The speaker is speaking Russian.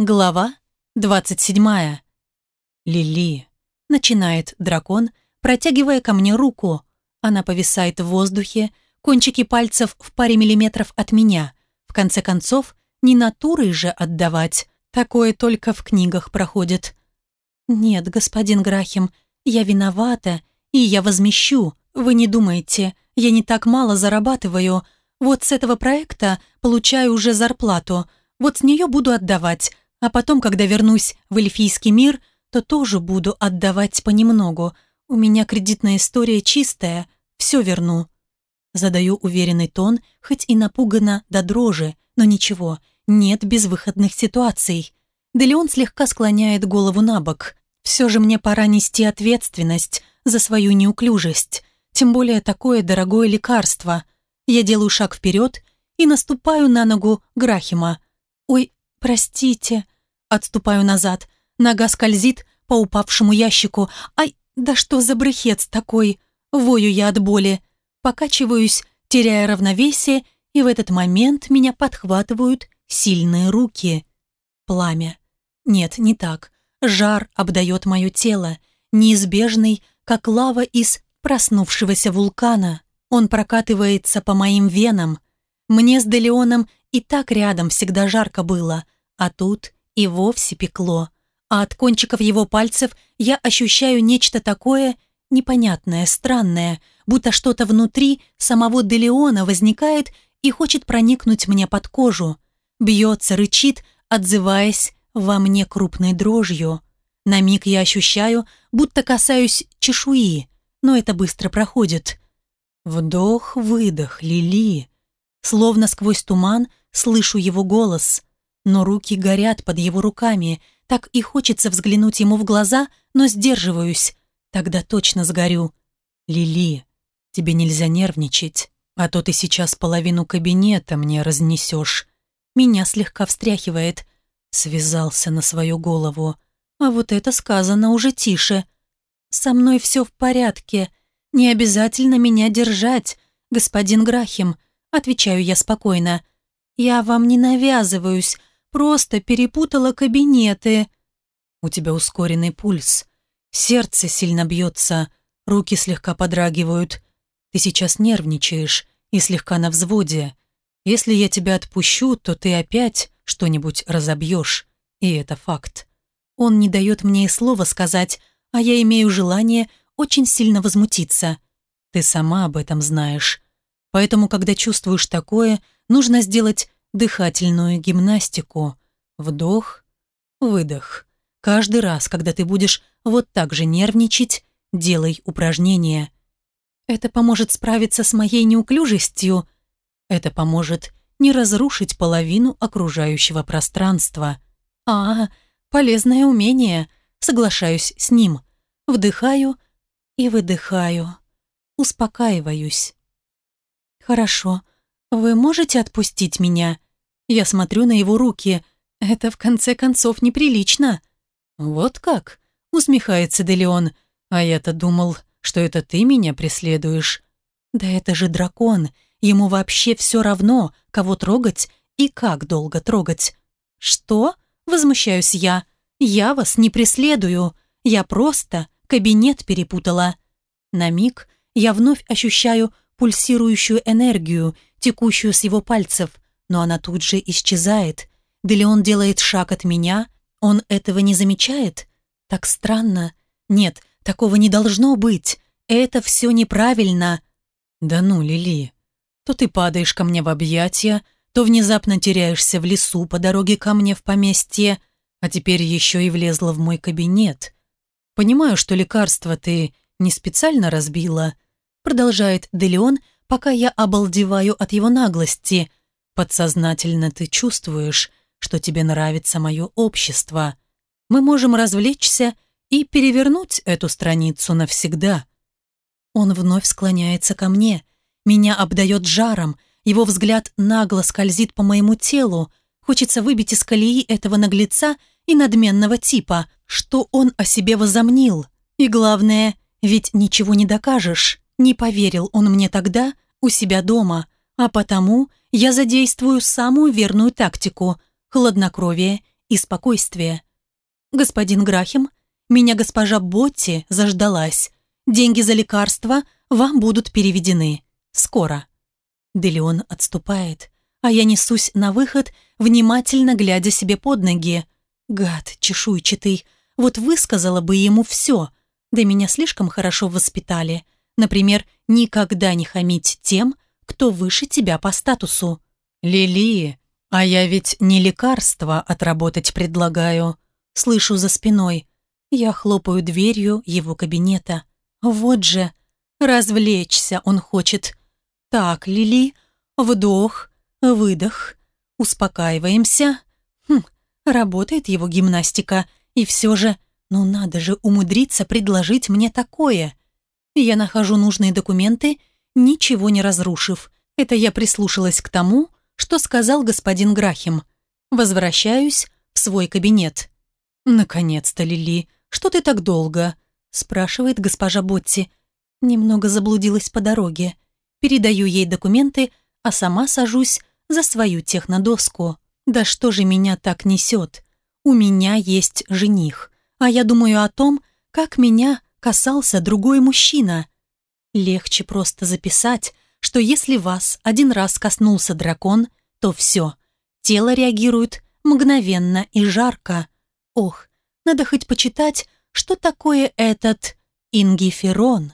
Глава 27. Лили. Начинает дракон, протягивая ко мне руку. Она повисает в воздухе, кончики пальцев в паре миллиметров от меня. В конце концов, не натурой же отдавать. Такое только в книгах проходит. «Нет, господин Грахим, я виновата, и я возмещу. Вы не думаете, я не так мало зарабатываю. Вот с этого проекта получаю уже зарплату. Вот с нее буду отдавать, а потом, когда вернусь в эльфийский мир, то тоже буду отдавать понемногу. У меня кредитная история чистая, все верну». Задаю уверенный тон, хоть и напугана до дрожи, но ничего, нет безвыходных ситуаций. Делеон слегка склоняет голову на бок. «Все же мне пора нести ответственность за свою неуклюжесть, тем более такое дорогое лекарство. Я делаю шаг вперед и наступаю на ногу Грахима. Ой, «Простите!» Отступаю назад. Нога скользит по упавшему ящику. «Ай, да что за брехец такой!» Вою я от боли. Покачиваюсь, теряя равновесие, и в этот момент меня подхватывают сильные руки. Пламя. Нет, не так. Жар обдает мое тело, неизбежный, как лава из проснувшегося вулкана. Он прокатывается по моим венам. Мне с Делеоном и так рядом всегда жарко было, а тут и вовсе пекло. А от кончиков его пальцев я ощущаю нечто такое непонятное, странное, будто что-то внутри самого Делеона возникает и хочет проникнуть мне под кожу. Бьется, рычит, отзываясь во мне крупной дрожью. На миг я ощущаю, будто касаюсь чешуи, но это быстро проходит. «Вдох-выдох, Лили!» Словно сквозь туман слышу его голос, но руки горят под его руками, так и хочется взглянуть ему в глаза, но сдерживаюсь. Тогда точно сгорю. Лили, тебе нельзя нервничать, а то ты сейчас половину кабинета мне разнесешь. Меня слегка встряхивает. Связался на свою голову. А вот это сказано уже тише. Со мной все в порядке. Не обязательно меня держать, господин Грахим. Отвечаю я спокойно. «Я вам не навязываюсь, просто перепутала кабинеты». У тебя ускоренный пульс. Сердце сильно бьется, руки слегка подрагивают. Ты сейчас нервничаешь и слегка на взводе. Если я тебя отпущу, то ты опять что-нибудь разобьешь. И это факт. Он не дает мне и слова сказать, а я имею желание очень сильно возмутиться. Ты сама об этом знаешь. Поэтому, когда чувствуешь такое, нужно сделать дыхательную гимнастику. Вдох, выдох. Каждый раз, когда ты будешь вот так же нервничать, делай упражнения. Это поможет справиться с моей неуклюжестью. Это поможет не разрушить половину окружающего пространства. А, полезное умение. Соглашаюсь с ним. Вдыхаю и выдыхаю. Успокаиваюсь. «Хорошо. Вы можете отпустить меня?» Я смотрю на его руки. «Это, в конце концов, неприлично». «Вот как?» — усмехается Делеон. «А я-то думал, что это ты меня преследуешь». «Да это же дракон. Ему вообще все равно, кого трогать и как долго трогать». «Что?» — возмущаюсь я. «Я вас не преследую. Я просто кабинет перепутала». На миг я вновь ощущаю пульсирующую энергию, текущую с его пальцев, но она тут же исчезает. Делеон делает шаг от меня, он этого не замечает? Так странно. Нет, такого не должно быть. Это все неправильно. Да ну, Лили. То ты падаешь ко мне в объятия, то внезапно теряешься в лесу по дороге ко мне в поместье, а теперь еще и влезла в мой кабинет. Понимаю, что лекарство ты не специально разбила, — продолжает Делеон, пока я обалдеваю от его наглости. Подсознательно ты чувствуешь, что тебе нравится мое общество. Мы можем развлечься и перевернуть эту страницу навсегда. Он вновь склоняется ко мне. Меня обдает жаром, его взгляд нагло скользит по моему телу. Хочется выбить из колеи этого наглеца и надменного типа, что он о себе возомнил. И главное, ведь ничего не докажешь. Не поверил он мне тогда у себя дома, а потому я задействую самую верную тактику – хладнокровие и спокойствие. Господин Грахим, меня госпожа Ботти заждалась. Деньги за лекарства вам будут переведены. Скоро. Делеон отступает, а я несусь на выход, внимательно глядя себе под ноги. Гад чешуйчатый, вот высказала бы ему все. Да меня слишком хорошо воспитали – Например, никогда не хамить тем, кто выше тебя по статусу. Лили, а я ведь не лекарство отработать предлагаю. Слышу за спиной. Я хлопаю дверью его кабинета. Вот же, развлечься он хочет. Так, Лили, вдох, выдох. Успокаиваемся. Хм, работает его гимнастика. И все же, ну надо же умудриться предложить мне такое. Я нахожу нужные документы, ничего не разрушив. Это я прислушалась к тому, что сказал господин Грахим. Возвращаюсь в свой кабинет. «Наконец-то, Лили, что ты так долго?» спрашивает госпожа Ботти. Немного заблудилась по дороге. Передаю ей документы, а сама сажусь за свою технодоску. Да что же меня так несет? У меня есть жених, а я думаю о том, как меня касался другой мужчина. Легче просто записать, что если вас один раз коснулся дракон, то все, тело реагирует мгновенно и жарко. Ох, надо хоть почитать, что такое этот ингиферон.